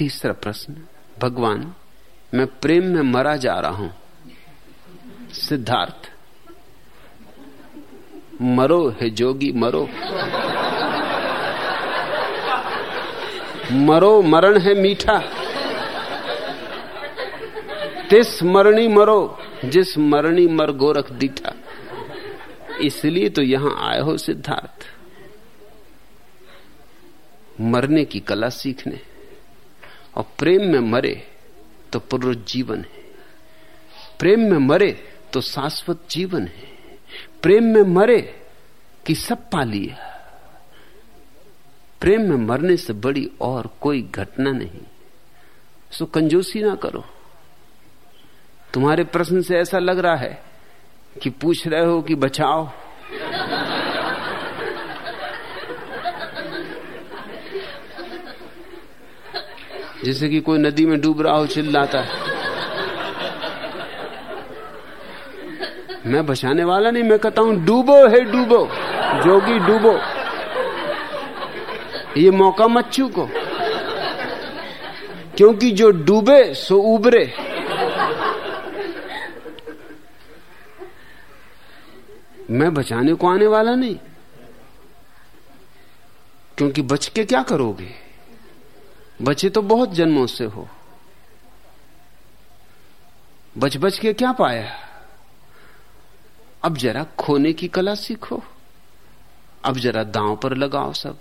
तीसरा प्रश्न, भगवान, मैं प्रेम में मरा जा रहा हूँ। सिद्धार्थ, मरो है जोगी, मरो। मरो मरण है मीठा। तिस मरणी मरो, जिस मरणी मर गोरख दीठा। इसलिए तो यहाँ आए हो सिद्धार्थ। मरने की कला सीखने। और प्रेम में मरे तो पुनरुज्जीवन है। प्रेम में मरे तो शाश्वत जीवन है। प्रेम में मरे कि सब पा लिया। प्रेम में मरने से बड़ी और कोई घटना नहीं। सो कंजूसी ना करो। तुम्हारे प्रश्न से ऐसा लग रहा है कि पूछ रहे हो कि बचाओ। जैसे कि कोई नदी में डूब रहा हो, चिल्लाता है। मैं बचाने वाला नहीं, मैं कहता हूँ, डूबो है, डूबो। जोगी, डूबो। ये मौका मत चूको। क्योंकि जो डूबे, सो उबरे। मैं बचाने को आने वाला नहीं। क्योंकि बच के क्या करोगे? बचे तो बहुत जन्मों से हो। बच बच के क्या पाया? अब जरा खोने की कला सीखो। अब जरा दांव पर लगाओ सब।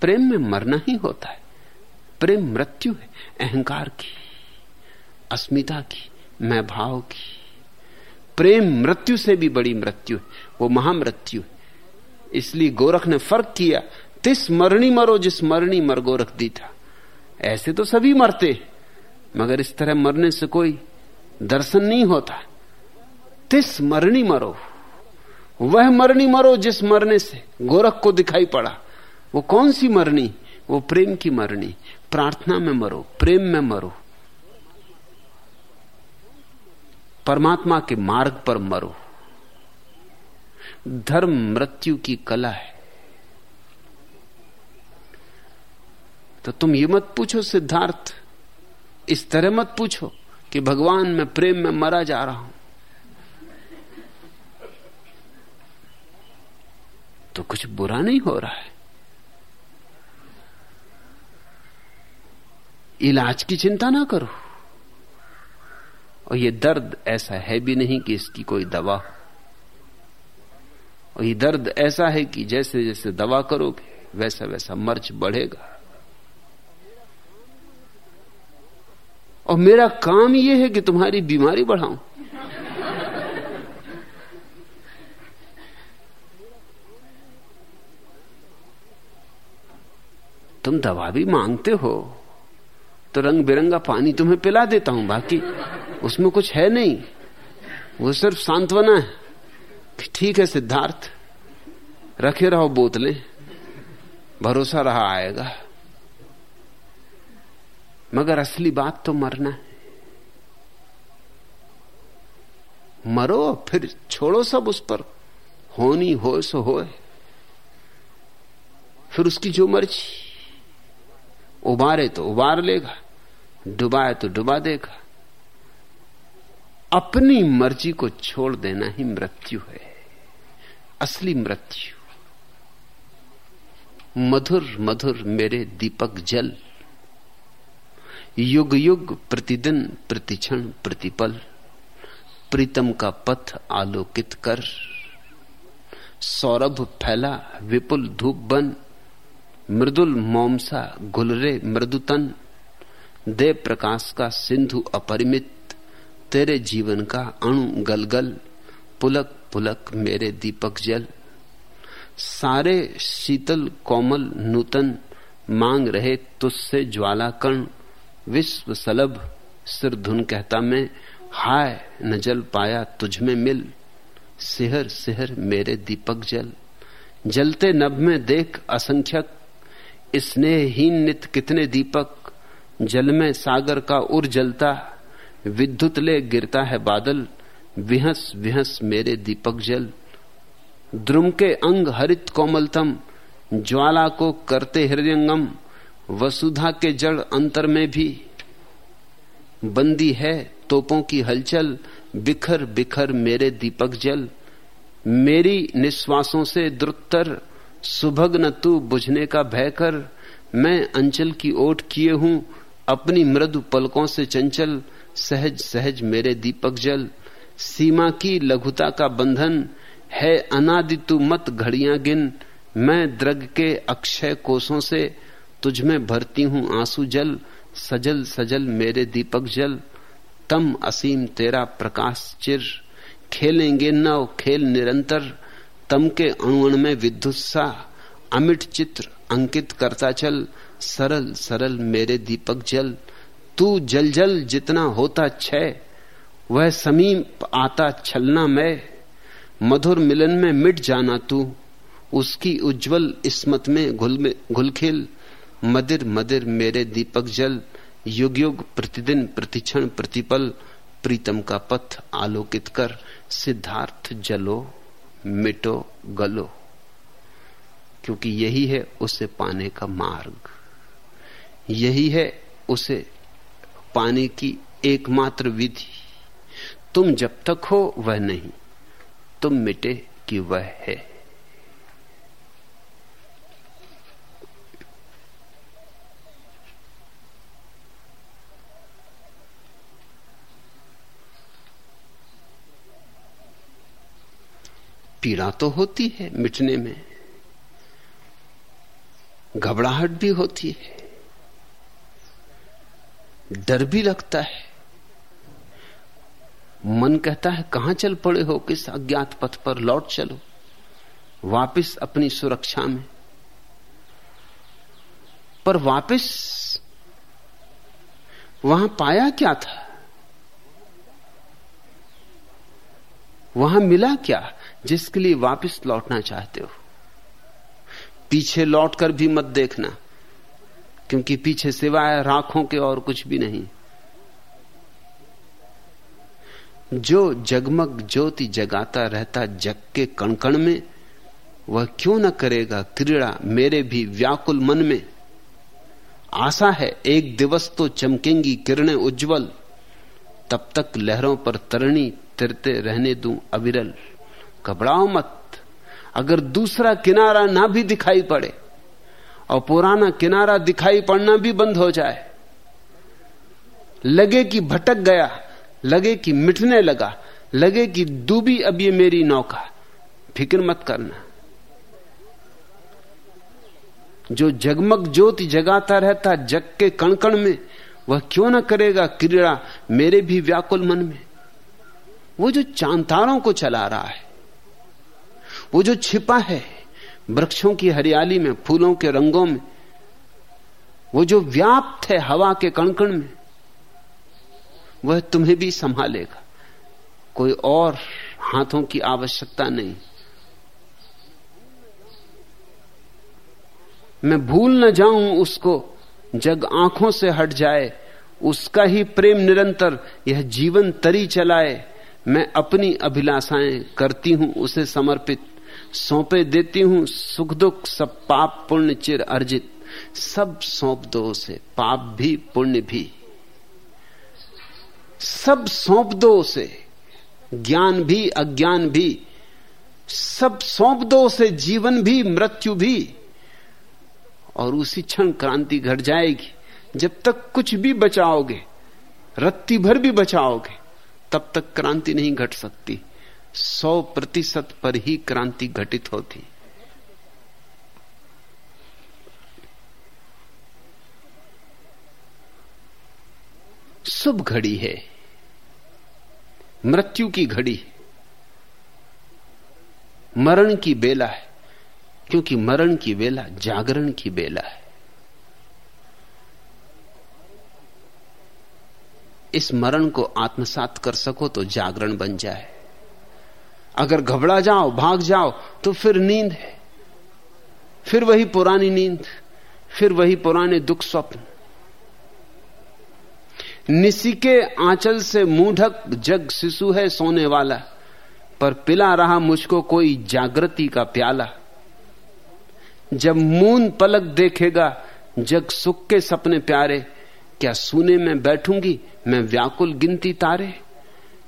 प्रेम में मरना ही होता है। प्रेम मृत्यु है, अहंकार की, अस्मिता की, मैं भाव की। प्रेम मृत्यु से भी बड़ी मृत्यु है, वो महामृत्यु है। इसलिए गोरख ने फ़र्क किया तिस मरणी मरो, जिस मरणी मर गोरख दी था। ऐसे तो सभी मरते, मगर इस तरह मरने से कोई दर्शन नहीं होता। तिस मरणी मरो, वह मरणी मरो जिस मरने से गोरख को दिखाई पड़ा। वो कौन सी मरनी वो प्रेम की मरनी प्रार्थना में मरो, प्रेम में मरो। परमात्मा के मार्ग पर मरो। धर्म मृत्यु की कला है। तो तुम ये मत पूछो सिद्धार्थ। इस तरह मत पूछो कि भगवान मैं प्रेम में मरा जा रहा हूँ। तो कुछ बुरा नहीं हो रहा है। इलाज की चिंता ना करो। और ये दर्द ऐसा है भी नहीं कि इसकी कोई दवा हो। और ये दर्द ऐसा है कि जैसे जैसे दवा करोगे वैसा वैसा मर्च बढ़ेगा। और मेरा काम यह है कि तुम्हारी बीमारी बढ़ाऊं। तुम दवा भी मांगते हो तो रंग बिरंगा पानी तुम्हें पिला देता हूँ, बाकी उसमें कुछ है नहीं। वो सिर्फ़ सांत्वना है ठीक है, सिद्धार्थ, रखे रहो बोतलें, भरोसा रहा आएगा। मगर असली बात तो मरना है। मरो, फिर छोड़ो सब उस पर। होनी हो, सो होए। फिर उसकी जो मर्ज़ी। उबारे तो उबार लेगा, डुबाए तो डुबा देगा। अपनी मर्ज़ी को छोड़ देना ही मृत्यु है। असली मृत्यु। मधुर मधुर मेरे दीपक जल। युग युग, प्रतिदिन प्रतिक्षण, प्रतिपल। प्रीतम का पथ आलोकित कर। सौरभ फैला, विपुल धूप बन। मृदुल मोमसा गुलरे मृदुतन दे प्रकाश का सिंधु अपरिमित। तेरे जीवन का अणु गलगल। पुलक पुलक मेरे दीपक जल। सारे शीतल कोमल नूतन। मांग रहे तुझसे ज्वाला कण विश्व सलभ सिर धुन कहता मैं, हाय न जल पाया तुझ में मिल, सिहर सिहर मेरे दीपक जल। जलते नभ में देख असंख्यक स्नेहहीन नित कितने दीपक। जल में सागर का उर जलता, विद्युत ले गिरता है बादल, विहस विहस मेरे दीपक जल। द्रुम के अंग हरित कोमलतम, ज्वाला को करते हृदयंगम वसुधा के जड़ अंतर में भी बंदी है, तोपों की हलचल, बिखर बिखर मेरे दीपक जल। मेरी निश्वासों से द्रुतर, सुभग न तू बुझने का भय कर। मैं अंचल की ओट किए हूँ, अपनी मृदु पलकों से चंचल, सहज सहज मेरे दीपक जल। सीमा की लघुता का बंधन है, अनादि तू मत घड़ियाँ गिन। मैं द्रग के अक्षय कोषों से तुझ में भरती हूँ आँसू जल, सजल सजल मेरे दीपक जल। तम असीम तेरा प्रकाश चिर। खेलेंगे नव खेल निरंतर, तम के अणुअण में विद्युत्सा अमिट चित्र अंकित करता चल, सरल सरल मेरे दीपक जल। तू जल जल जितना होता छय वह समीप आता छलना मैं मधुर मिलन में मिट जाना तू, उसकी उज्जवल स्मत में घुल घुलखिल। मदिर मदिर मेरे दीपक जल, युग युग, प्रतिदिन, प्रतिक्षण, प्रतिपल, प्रीतम का पथ आलोकित कर, सिद्धार्थ जलो, मिटो, गलो। क्योंकि यही है उसे पाने का मार्ग। यही है उसे पाने की एकमात्र विधि। तुम जब तक हो वह नहीं, तुम मिटे कि वह है। पीड़ा तो होती है मिटने में। घबराहट भी होती है। डर भी लगता है। मन कहता है, कहाँ चल पड़े हो किस अज्ञात पथ पर? लौट चलो। वापिस अपनी सुरक्षा में। पर वापिस, वहाँ पाया क्या था? वहाँ मिला क्या? जिसके लिए वापस लौटना चाहते हो। पीछे लौटकर भी मत देखना, क्योंकि पीछे सिवाय राखों के और कुछ भी नहीं। जो जगमग ज्योति जगाता रहता जग के कणकण में, वह क्यों न करेगा क्रीड़ा मेरे भी व्याकुल मन में? आशा है एक दिवस तो चमकेंगी किरणें उज्जवल, तब तक लहरों पर तरणी तिरते रहने दूँ अविरल। घबराओ मत। अगर दूसरा किनारा ना भी दिखाई पड़े और पुराना किनारा दिखाई पड़ना भी बंद हो जाए, लगे कि भटक गया, लगे कि मिटने लगा, लगे कि डूबी अब ये मेरी नौका, फ़िक्र मत करना। जो जगमग ज्योति जगाता रहता जग के कणकण में, वह क्यों ना करेगा क्रीड़ा मेरे भी व्याकुल मन में? वो जो चांतारों को चला रहा है, वो जो छिपा है वृक्षों की हरियाली में, फूलों के रंगों में, वो जो व्याप्त है हवा के कणकण में, वह तुम्हें भी संभालेगा। कोई और हाथों की आवश्यकता नहीं। मैं भूल न जाऊँ उसको, जग आँखों से हट जाए, उसका ही प्रेम निरंतर, यह जीवन तरी चलाए। मैं अपनी अभिलाषाएँ करती हूँ, उसे समर्पित सौंपे देती हूँ, सुख दुख सब पाप पुण्य चिर अर्जित, सब सौंप दो उसे, पाप भी पुण्य भी। सब सौंप दो उसे, ज्ञान भी, अज्ञान भी, सब सौंप दो उसे, जीवन भी, मृत्यु भी, और उसी क्षण क्रांति घट जाएगी। जब तक कुछ भी बचाओगे, रत्ती भर भी बचाओगे तब तक क्रांति नहीं घट सकती। सौ प्रतिशत पर ही क्रांति घटित होती। शुभ घड़ी है। मृत्यु की घड़ी। मरण की बेला है, क्योंकि मरण की बेला जागरण की बेला है। मरण को आत्मसात कर सको तो जागरण बन जाए। अगर घबरा जाओ, भाग जाओ तो फिर नींद है। फिर वही पुरानी नींद, फिर वही पुराने दुख स्वप्न। निसी के आंचल से मूढ़क जग शिशु है सोने वाला, पर पिला रहा मुझको कोई जागृति का प्याला। जब मून पलक देखेगा, जग सुख के सपने प्यारे क्या सुने में बैठूँगी? मैं व्याकुल गिनती तारे।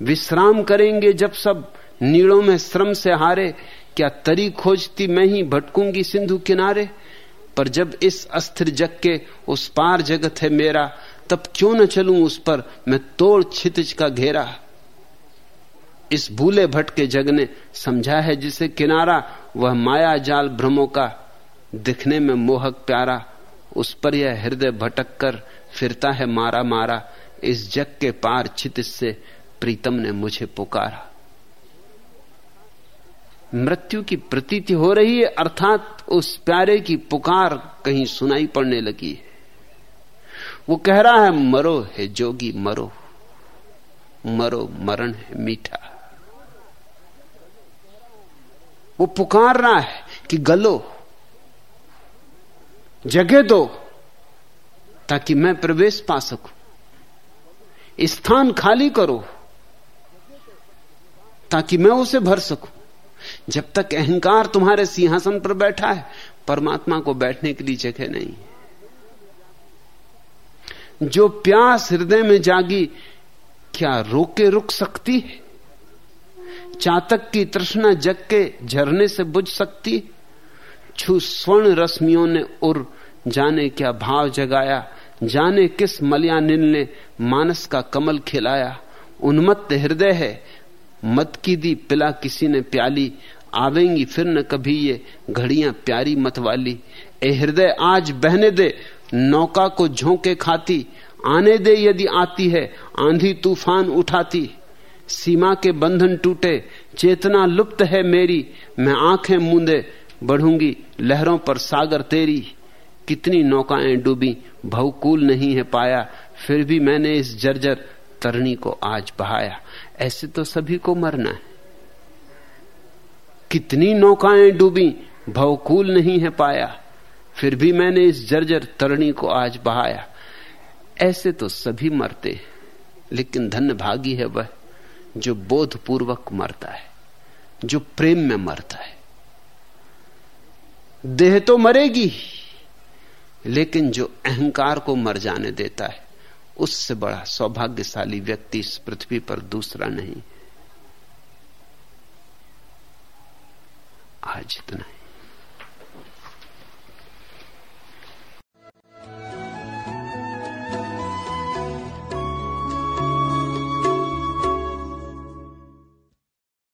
विश्राम करेंगे जब सब नीड़ों में श्रम से हारे। क्या तरी खोजती मैं ही भटकूँगी सिंधु किनारे? पर जब इस अस्थिर जग के उस पार जगत है मेरा, तब क्यों न चलूँ उस पर? मैं तोड़ छितिज का घेरा। इस भूले भटके जग ने समझा है जिसे किनारा, वह माया जाल भ्रमों का। दिखने में मोहक प्यारा, उस पर यह हृदय भटक कर फिरता है मारा मारा, इस जग के पार छित से प्रीतम ने मुझे पुकारा। मृत्यु की प्रतीति हो रही है, अर्थात उस प्यारे की पुकार कहीं सुनाई पड़ने लगी है। वो कह रहा है, मरो है जोगी, मरो। मरो, मरण है मीठा। वो पुकार रहा है कि गलो, जगह दो। ताकि मैं प्रवेश पा सकूँ। स्थान खाली करो, ताकि मैं उसे भर सकूँ। जब तक अहंकार तुम्हारे सिंहासन पर बैठा है, परमात्मा को बैठने के लिए जगह नहीं जो प्यास हृदय में जागी, क्या रोके रुक सकती है? चातक की तृष्णा जग के झरने से बुझ सकती छू स्वर्ण रश्मियों ने उर जाने क्या भाव जगाया? जाने किस मलयानिल ने मानस का कमल खिलाया? उन्मत्त हृदय है। मत की दी पिला किसी ने प्याली। आवेंगी फिर न कभी ये घड़ियाँ प्यारी मत वाली। ए हृदय, आज बहने दे। नौका को झोंके खाती। आने दे यदि आती है, आंधी तूफ़ान उठाती। सीमा के बंधन टूटे, चेतना लुप्त है मेरी। मैं आँखें मूंदे, बढ़ूँगी लहरों पर सागर तेरी। कितनी नौकाएँ डूबी, भवकूल नहीं है पाया, फिर भी मैंने इस जर्जर तरणी को आज बहाया। ऐसे तो सभी को मरना है। कितनी नौकाएँ डूबी, भवकूल नहीं है पाया, फिर भी मैंने इस जर्जर तरणी को आज बहाया। ऐसे तो सभी मरते हैं, लेकिन धन्य भागी है वह, जो बोधपूर्वक मरता है, जो प्रेम में मरता है। देह तो मरेगी। लेकिन जो अहंकार को मर जाने देता है, उससे बड़ा सौभाग्यशाली व्यक्ति इस पृथ्वी पर दूसरा नहीं। आज इतना है।